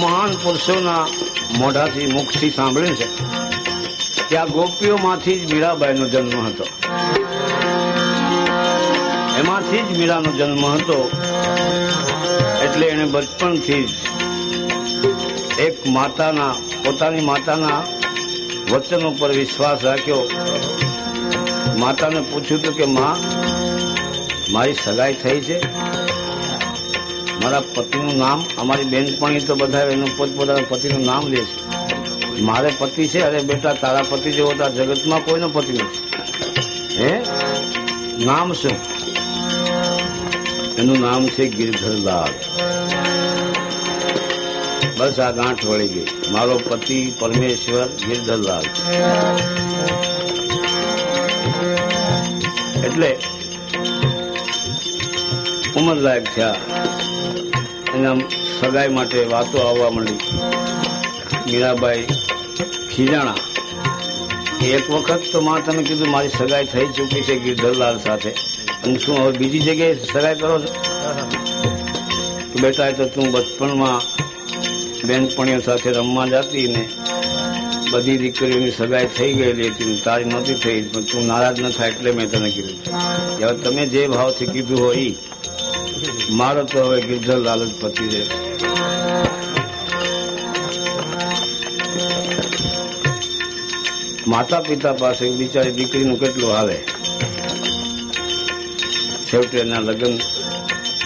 મહાન પુરુષોના મોઢાથી મુખથી સાંભળ્યું છે કે આ ગોપીઓમાંથી જ મીરાબાઈનો જન્મ હતો. એમાંથી જ મીરાનો જન્મ હતો. એટલે એને બચપણથી જ એક માતાના, પોતાની માતાના વચન ઉપર વિશ્વાસ રાખ્યો. માતાને પૂછ્યું હતું કે, માં, મારી સગાઈ થઈ છે? મારા પતિનું નામ, અમારી બેનપણી તો બધા એનું પોતપોતાના પતિનું નામ લે છે. મારે પતિ છે, અરે બેટા, તારા પતિ જેવો તો જગતમાં કોઈનો પતિ નથી. હે? નામ શું? એનું નામ છે ગિરધરલાલ. બસ આ ગાંઠ વળી ગઈ. મારો પતિ પરમેશ્વર ગિરધરલાલ. એટલે ઉંમર લાયક થયા એના સગાઈ માટે વાતો આવવા માંડી. મીરાબાઈ ખીજાણા, એક વખત તો માં તમે કીધું મારી સગાઈ થઈ ચૂકી છે ગિરધરલાલ સાથે. અને શું હવે બીજી જગ્યાએ સગાઈ કરો છો? બેટા એ તો તું બચપણમાં બેનપણીઓ સાથે રમવા જતી ને બધી દીકરીઓની સગાઈ થઈ ગયેલી હતી તારી નહોતી થઈ, પણ તું નારાજ ન થાય એટલે મેં તને કીધું. હવે તમે જે ભાવથી કીધું હોય મારો તો હવે ગિરધરલાલ જ પતિ છે માતા પિતા પાસે બિચારી દીકરીનું કેટલું હાલે? છેવટે એના લગ્ન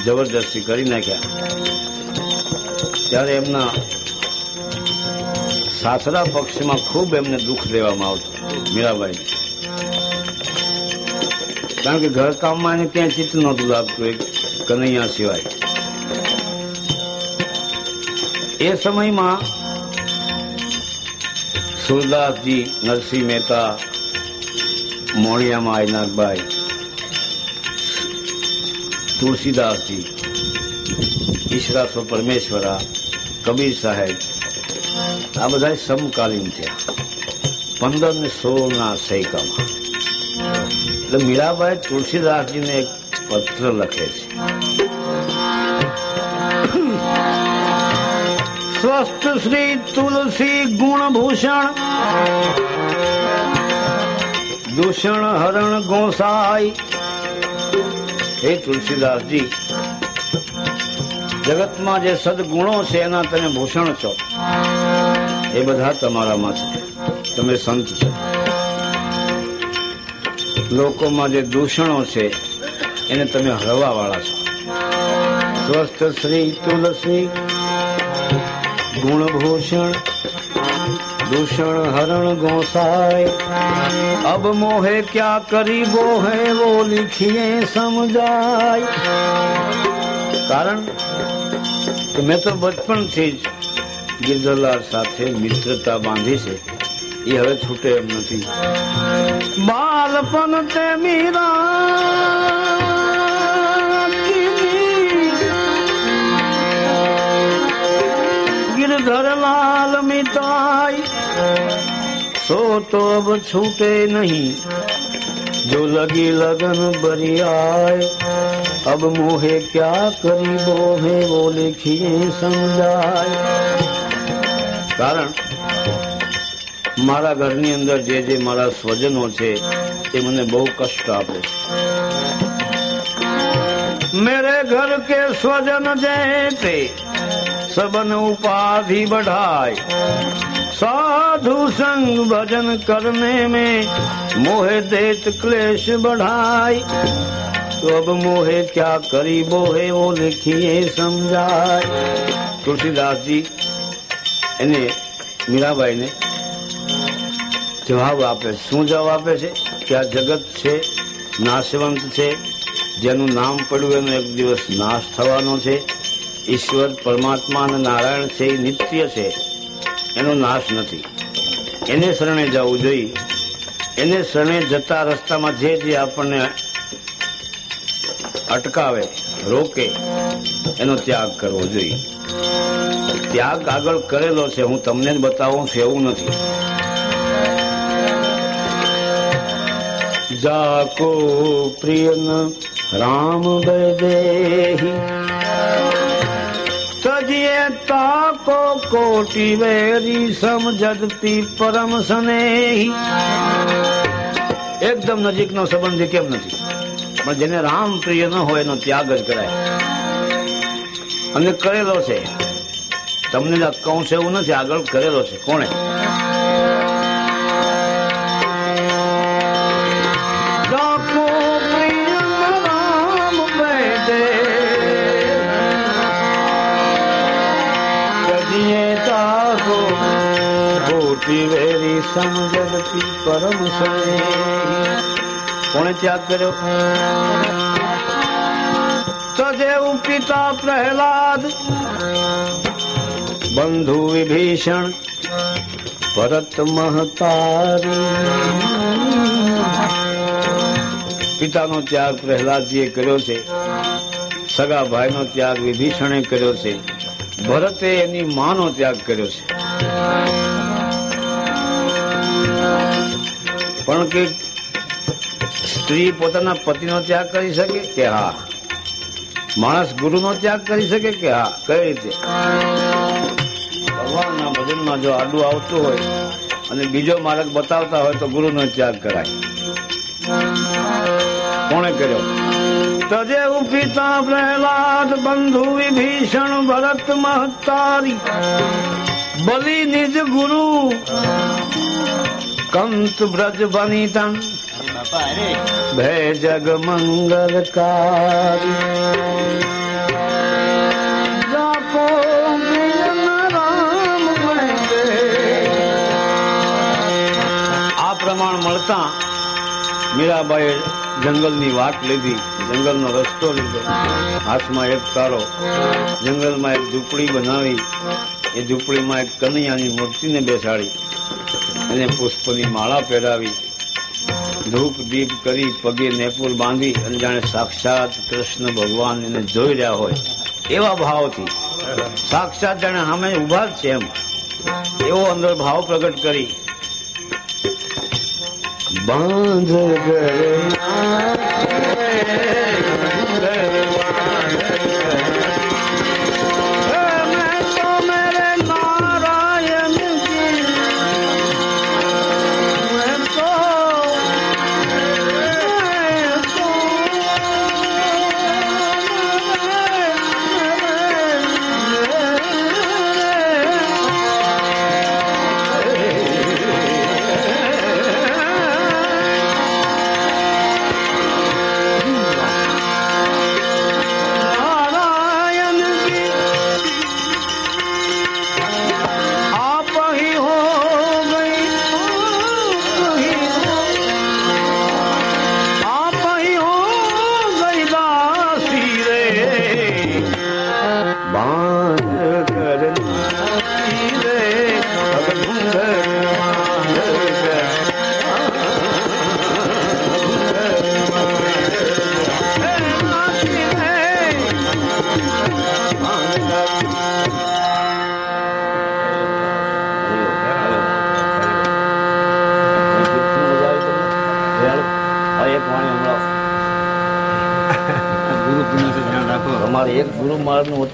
જબરદસ્તી કરી નાખ્યા. ત્યારે એમના સાસરા પક્ષમાં ખૂબ એમને દુઃખ દેવામાં આવતું, મીરાબાઈ. કારણ કે ઘરકામમાં એને ક્યાંય ચિત્ત નહોતું લાગતું, એક કનૈયા સિવાય. એ સમયમાં સુરદાસજી, નરસિંહ મહેતા મોણિયામાં આયનાથભાઈ તુલસીદાસજી ઈશ્વરાસ્વ પરમેશ્વરા, કબીર સાહેબ, આ બધા સમકાલીન છે પંદર ને સોળના સૈકામાં. એટલે મીરાબાઈ તુલસીદાસજીને એક પત્ર લખે છે. સ્વસ્થ શ્રી તુલસી ગુણભૂષણ. દૂષણ હરણ ગોસાઈ. હે તુલસીદાસજી, જગતમાં જે સદગુણો છે એના તમે ભૂષણ છો. એ બધા તમારામાં છે. તમે સંત છો. લોકોમાં જે દૂષણો છે એને તમે હળવા વાળા છો. સ્વસ્થ શ્રી તુલસી, ગુણભૂષણ, દૂષણ હરણ ગોસાય અબ મોહે ક્યાં કરી બોહે વો લિખીએ સમજાય. કારણ કે મેં તો બચપણથી જ ગિરધરલાલ સાથે મિત્રતા બાંધી છે. એ હવે છૂટે એમ નથી. બાલપણ તે મીરા ધરલાલ મિટાય સો તો છૂટે નહીં. જો લગી લગન બરિયાય, અબ મોહે ક્યા કરી બોહે બોલે ખીએ સમજાય. કારણ, મારા ઘરની અંદર જે જે મારા સ્વજનો છે, એ મને બહુ કષ્ટ આપે મેરે ઘર કે સ્વજન જે તે सबन उपाधि बढ़ाए साधु संग भजन करने में मोहे देत क्लेश बढ़ाई तो अब मोहे क्या करी बोहे वो लिखिए समझाय તુલસીદાસજી એને મીરાબાઈને જવાબ આપે શું જવાબ આપે છે કે આ જગત છે નાશવંત છે જેનું નામ પડ્યું એનો એક દિવસ નાશ થવાનો છે ઈશ્વર, પરમાત્મા અને નારાયણ છે, એ નિત્ય છે. એનો નાશ નથી. એને શરણે જવું જોઈએ. એને શરણે જતા રસ્તામાં જે જે આપણને અટકાવે, રોકે, એનો ત્યાગ કરવો જોઈએ. ત્યાગ આગળ કરેલો છે, હું તમને જ બતાવું છું એવું નથી. જાકો પ્રિય રામ વૈદેહી. તાકો કોટી વેરી સમજતી પરમ સ્નેહી. એકદમ નજીકનો સંબંધ કેમ નથી? પણ જેને રામ પ્રિય ન હોય એનો ત્યાગ જ કરાય. અને કરેલો છે. તમને કહું છે એવું નથી, આગળ કરેલો છે. કોણે? ખોટી વેરી સમજતી પરમ કોણે ત્યાગ કર્યો? તદેવ પિતા પ્રહલાદ. બંધુ વિભીષણ, ભરત મહતારી. પિતાનો ત્યાગ પ્રહલાદજીએ કર્યો છે. સગા ભાઈનો ત્યાગ વિભીષણે કર્યો છે. ભરતે એની માનો ત્યાગ કર્યો છે. પણ કે સ્ત્રી પોતાના પતિનો ત્યાગ કરી શકે કે હા? માણસ ગુરુનો ત્યાગ કરી શકે કે હા? કઈ રીતે? ભગવાનના ભજનમાં જો આડું આવતું હોય અને બીજો માર્ગ બતાવતા હોય તો ગુરુનો ત્યાગ કરાય. કોણે કર્યો? તજે પિતા પ્રહલાદ બંધુ વિભીષણ ભરત મહતારી. બલિ નિજ ગુરુ કંત બ્રજ બનીતન ભય જગ મંગલકારી આ પ્રમાણ મળતા મીરાબાઈએ જંગલની વાત લીધી, જંગલનો રસ્તો લીધો, હાથમાં એક તારો, જંગલમાં એક ઝૂંપડી બનાવી, એ ઝૂંપડીમાં એક કનૈયાની મૂર્તિને બેસાડી એને પુષ્પની માળા પહેરાવી ધૂપ દીપ કરી પગે નેપુર બાંધી અને જાણે સાક્ષાત કૃષ્ણ ભગવાન એને જોઈ રહ્યા હોય એવા ભાવથી. સાક્ષાત જાણે સામે ઊભા જ છે એમ. એવો અંદર ભાવ પ્રગટ કરી. બાંધ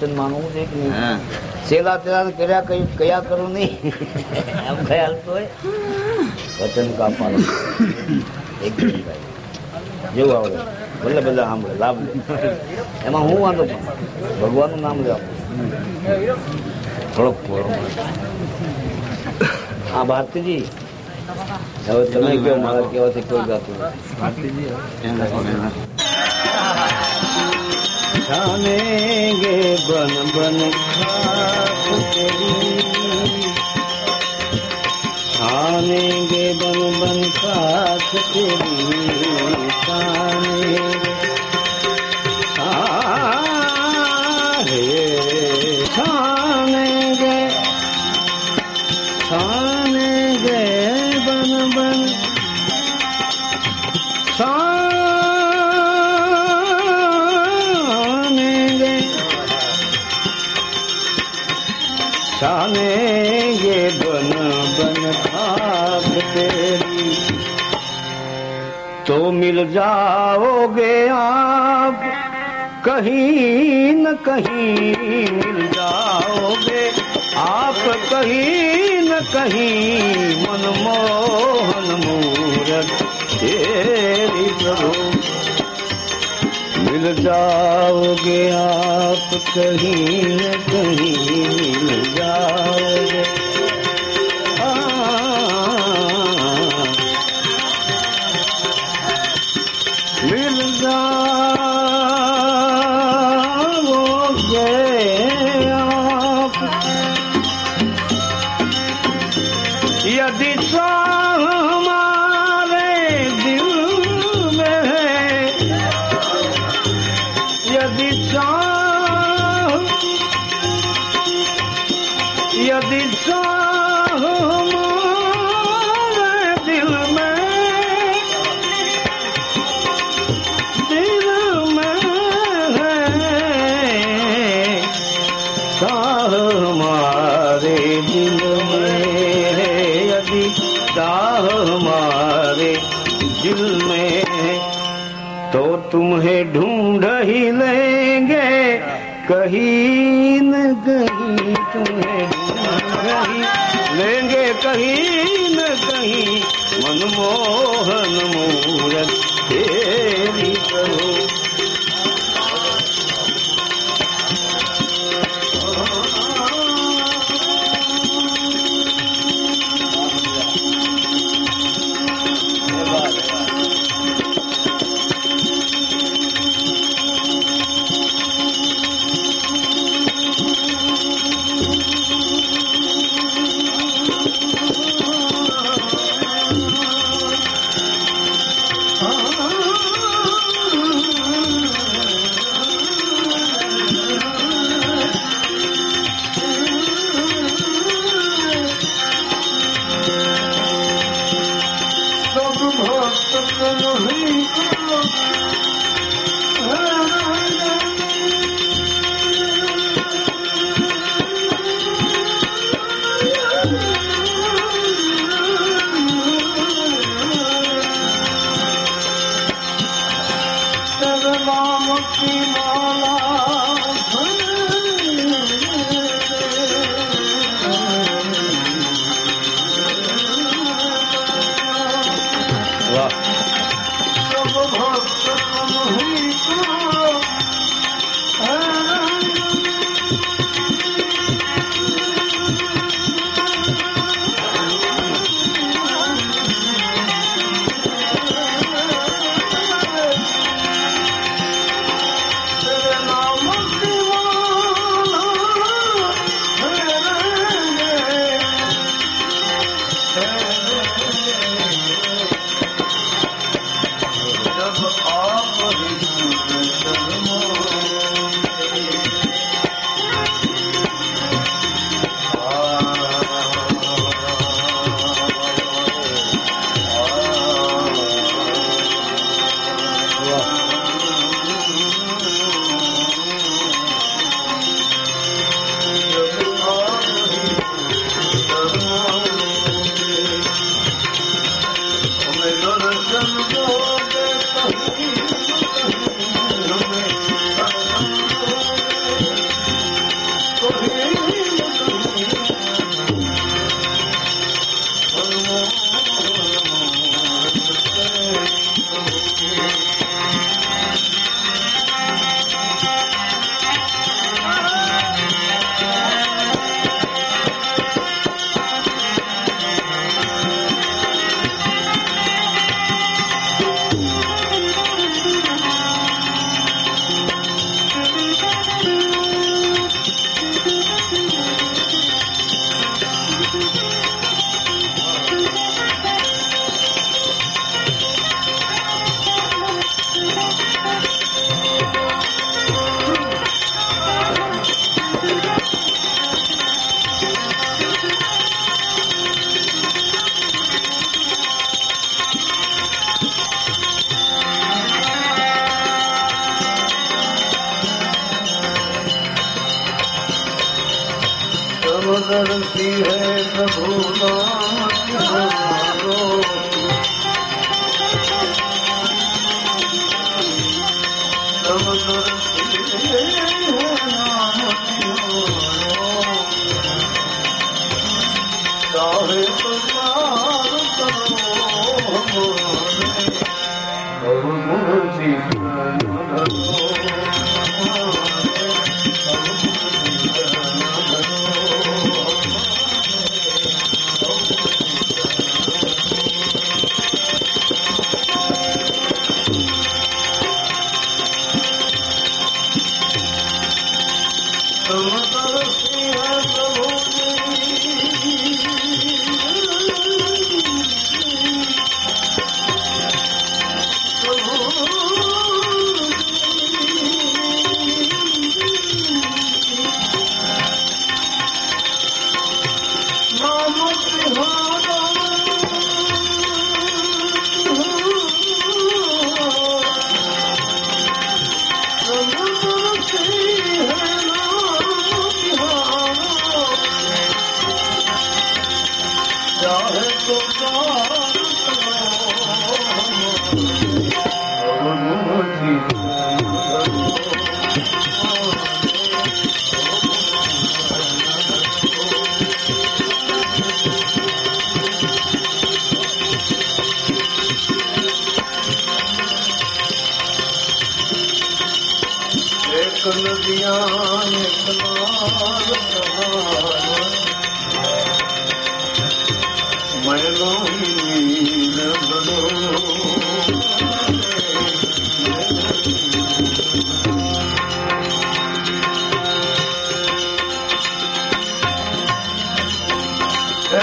વચન માનવું છે કે નહીં? સેલા તેલા કર્યા કઈ કયા કરું નહીં. એમ ખ્યાલ તો વચન કા પાલન એક જેવું આવડે. ભલે ભલે સાંભળે લાભ લે. એમાં હું વાંધો છું ભગવાનનું નામ લે થોડોક હા ભારતીજી. હવે તમે કયો મારા કહેવાથી કોઈ ગાતું નથી. जानेंगे बन बन खाक तेरी छानेंगे बन बन खाक तेरी खाने मिल जाओगे आप कहीं न कहीं मिल जाओगे आप कहीं न कहीं मनमोहन मूरत तेरी प्रभु मिल जाओगे आप कहीं न कहीं मिल जाओगे तुम्हें ढूंढ ही लेंगे कहीं न कहीं तुम्हें ढूंढ ही लेंगे कहीं न कहीं मनमोहन मूरत तेरी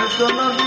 એક નદિયા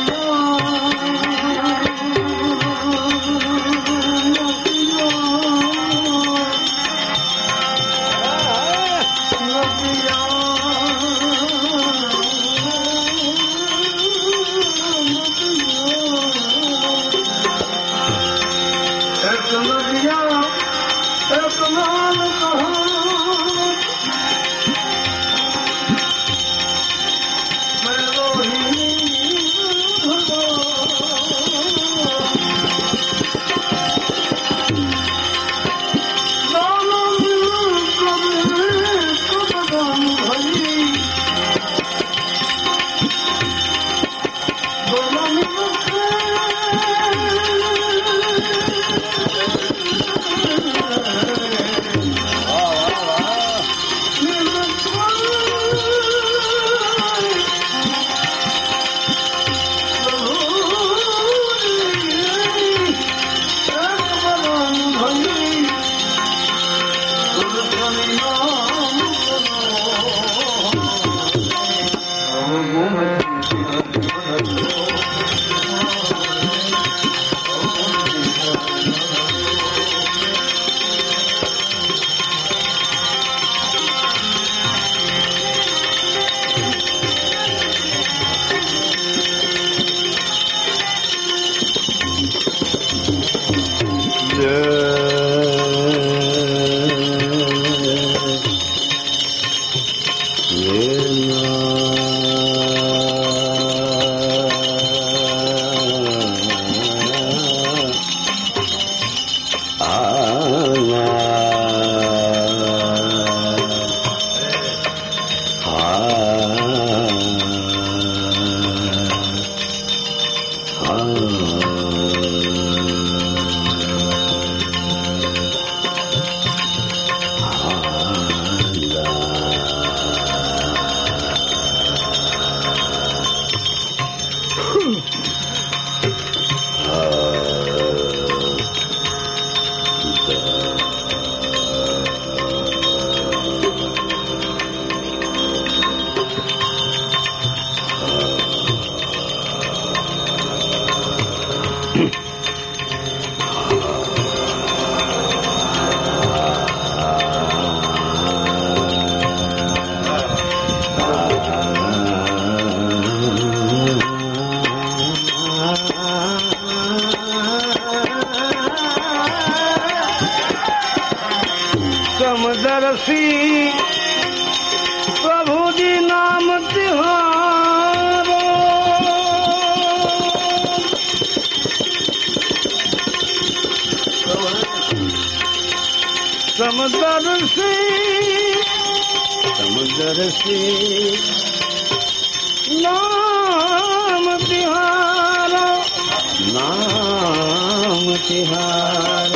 તિહાર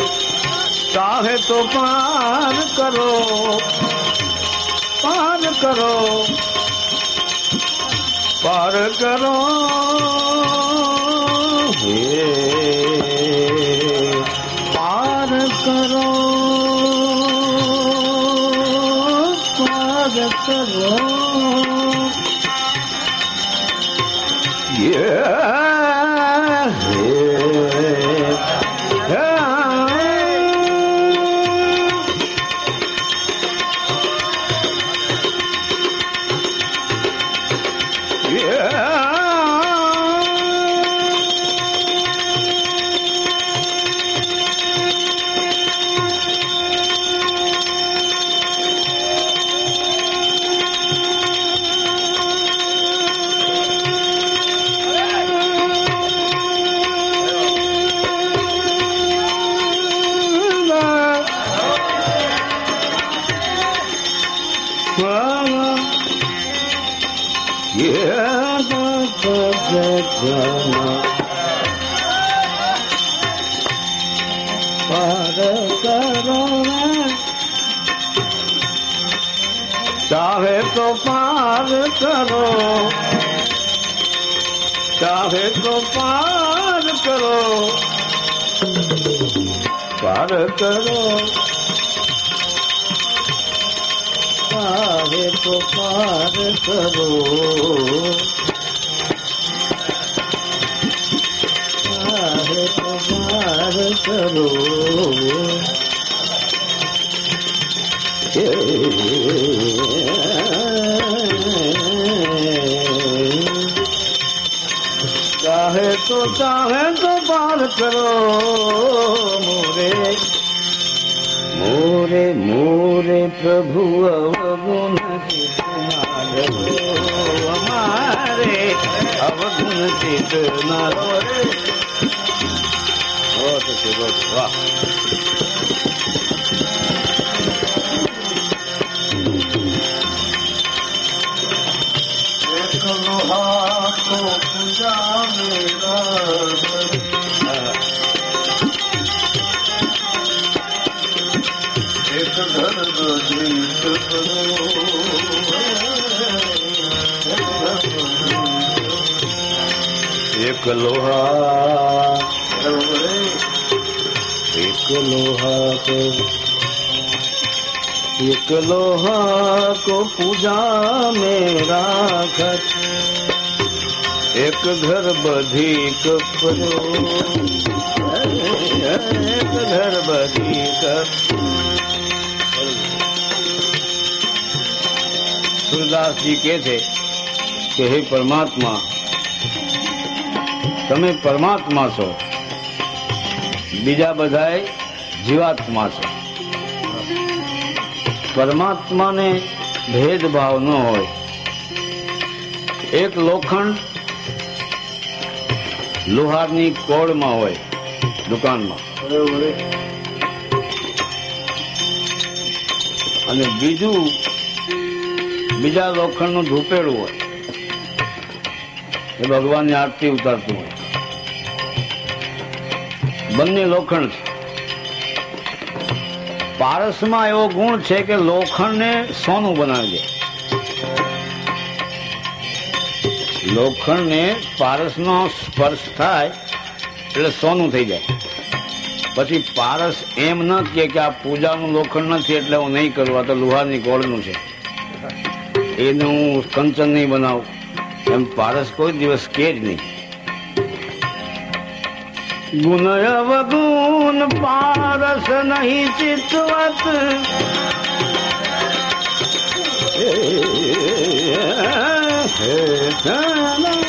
ચાહે તો પાર કરો પાર કરો પાર કરો હે ચાહે તો પાર કરો ચાહે તો પાર કરો પાર કરો ચાહે તો પાર કરો ચાહે તો પાર કરો ચાહે તો ચાહે તો પાર કરો, મોરે. મોરે મોરે પ્રભુ અવગુણ જીતનારો રે બહુ વાહ. એક લોહા એક લોહા કો એક લોહા કો પૂજા મે રાખત એક ઘર બધીક પરો એક ઘર બધીક સુરદાસજી કહે છે કે હે પરમાત્મા તમે પરમાત્મા છો. બીજા બધાએ જીવાત્મા છે. પરમાત્માને ભેદભાવ ન હોય. એક લોખંડ લુહારની કોળમાં હોય દુકાનમાં. અને બીજું, બીજા લોખંડનું ધૂપેડું હોય. એ ભગવાનની આરતી ઉતારતું હોય. બંને લોખંડ છે. પારસમાં એવો ગુણ છે કે લોખંડને સોનું બનાવી દે લોખંડને પારસનો સ્પર્શ થાય એટલે સોનું થઈ જાય. પછી પારસ એમ ન કે આ પૂજાનું લોખંડ નથી એટલે હું નહીં કરું, આ તો લુહારની ગોળનું છે. એને હું કંચન નહીં બનાવું. એમ પારસ કોઈ દિવસ કે જ નહીં ગુણ અવગુણ પારસ નહીં ચિતવત હે હે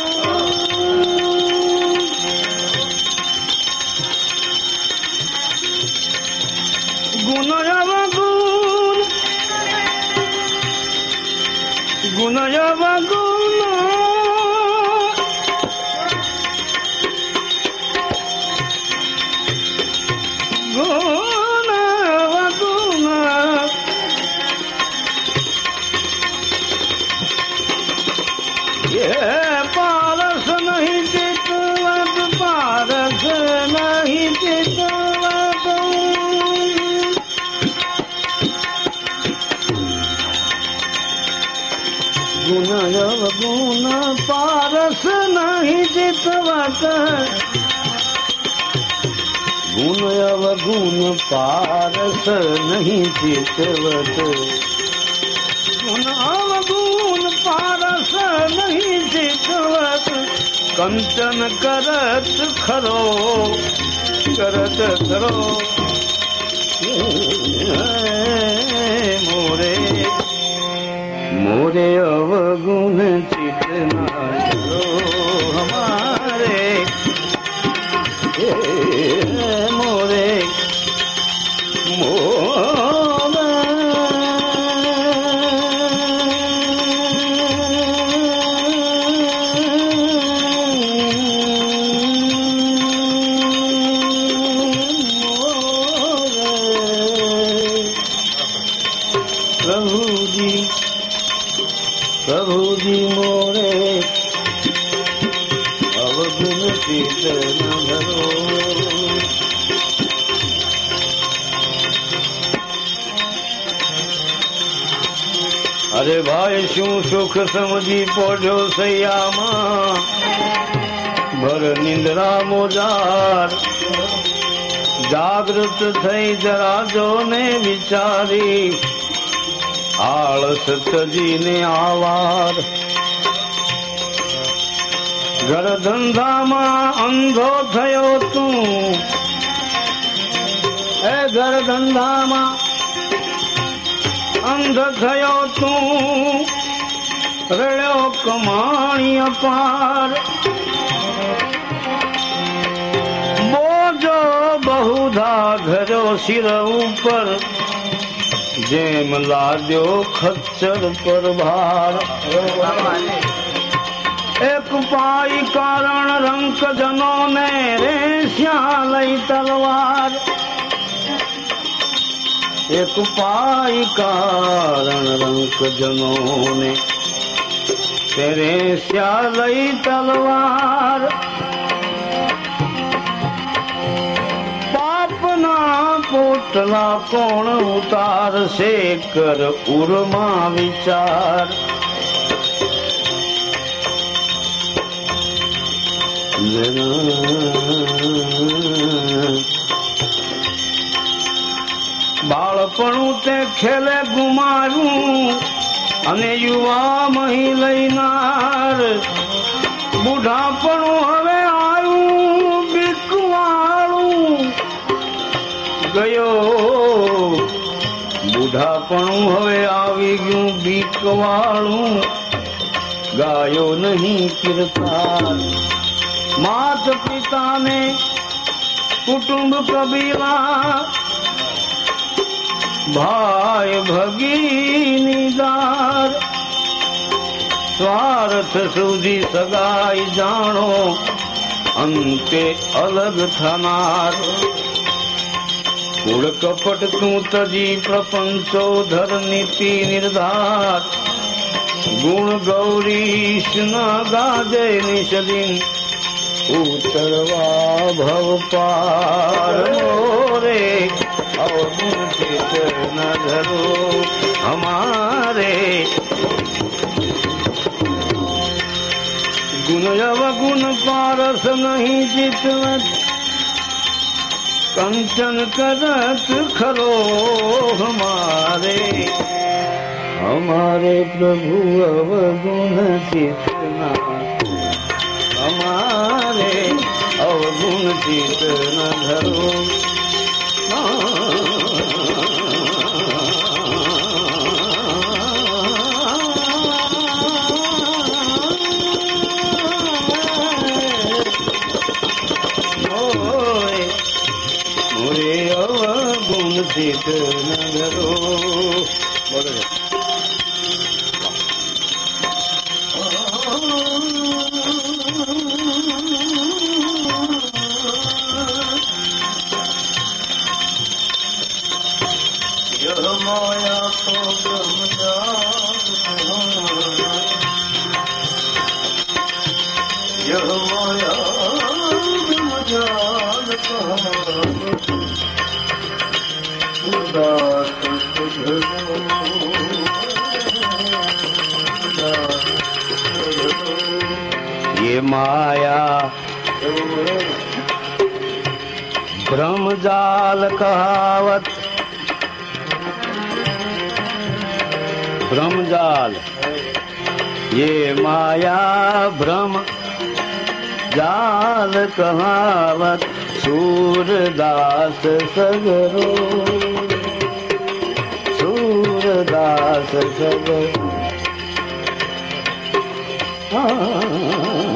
જીતવત ગુણ અવગુણ પારસ નહીં ચેતવત ગુણ અવગુણ પારસ નહીં ચેતવત કંચન કરત ખરો કરત ખરો સમજી સૈયામાં. ભર નિંદ્રા મોજાર જાગૃત થઈ જરા જો ને વિચારી. આળસ તજીને આવાર. ઘર ધંધામાં અંધો થયો તું. એ ઘર ધંધામાં અંધ થયો તું. રડ્યો કમાણી અપાર. બોજો બહુધા ઘર્યો શિર ઉપર. જેમ લાદ્યો ખચ્ચર પર ભાર એક પાઈ કારણ રંક જનો ને રેસ્યા લઈ તલવાર. એક પાઈ કારણ રંક જનો ને તેરે શ્યા લઈ તલવાર પાપના પોટલા કોણ ઉતારશે કર ઉરમાં વિચાર બાળપણું તે ખેલે ગુમાવ્યું અને યુવા મહી લઈનાર બુઢાપણું હવે આવ્યું બીકવાળું. ગયો બુઢાપણું હવે આવી ગયું બીકવાળું. ગાયો નહીં કીર્તાન માત પિતાને કુટુંબ કબીલા ભાઈ ભગીની દાર સ્વાર્થ સુધી સગાઈ જાણો અંતે અલગ થનાર કુળ કપટ તું તજી પ્રપંચો ધર નીતિ નિર્ધાર ગુણ ગૌરીશ ના ગાજે નિષદિન ઉતરવા ભવ પાર મોરે और मुझे न धरो हमारे गुण गुण पारस नहीं जितवत कंचन करत खरो हमारे हमारे प्रभु अवगुण जितना हमारे अवगुण जितना धरो ચિત નગરો. બોલો માયા તો બ્રહ્મ જાગ માયા બ્રહ્મ જાગ ये माया भ्रम जाल कहावत भ्रम जाल ये माया भ्रम जाल कहावत सूरदास सगरो। सूरदास सगरो। सूरदास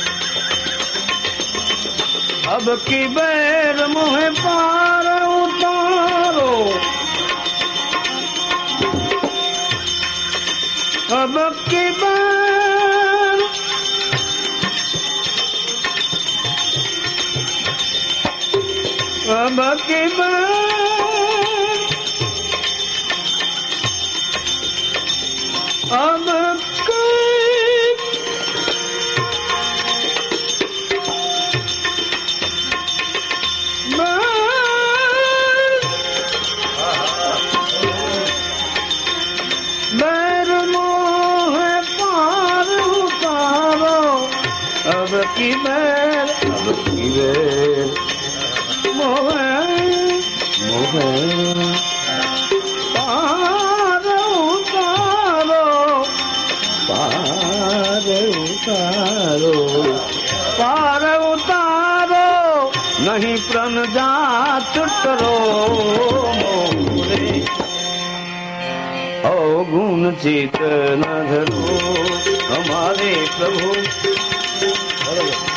अब की बैर मुह पार उतारो अब की बैर अब की बैर अब கிவர் அவர் கிவர் மோக மோக பாரோ தாரோ பாரோ தாரோ பாரோ தாரோ નહીં પ્રણ જાત કરો અવગુણ ચિત ન ધરો અમારે પ્રભુ न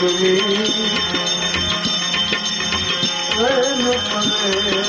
I'm not.